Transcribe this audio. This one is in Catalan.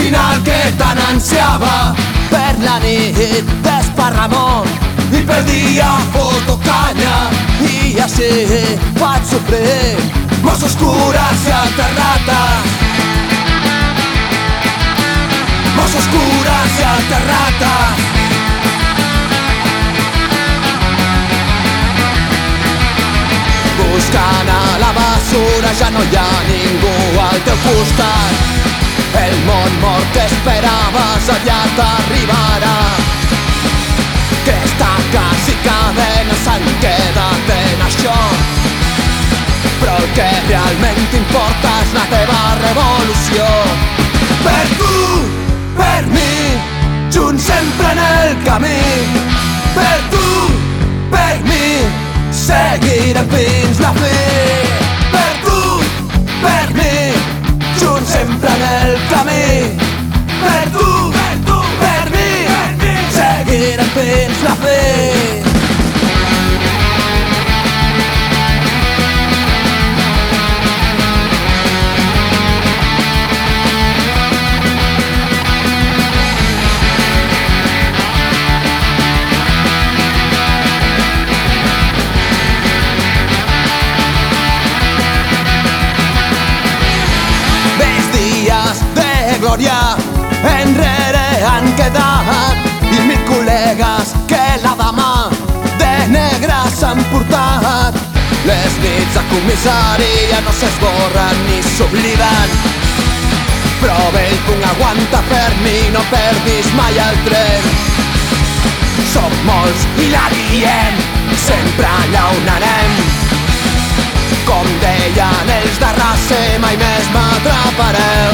final que tant ansiava. Per la nit d'esparramó i per dia foto canya. I així vaig sofrir. Mos oscures i alterrates mos oscures i alterrates buscant a la basura ja no hi ha ningú al teu costat el món mort que esperaves aviat arribarà està quasi cadena s'han quedat en això. Però el que realment importa és la teva glòria enrere han quedat i mil col·legues que la dama de negre s'han portat. Les nits a comissaria no s'esborren ni s'obliden però vell punt aguanta per mi, no perdis mai el tren. Som molts i la diem, sempre allà on anem. Com deien ells de raça, mai més m'atrapareu.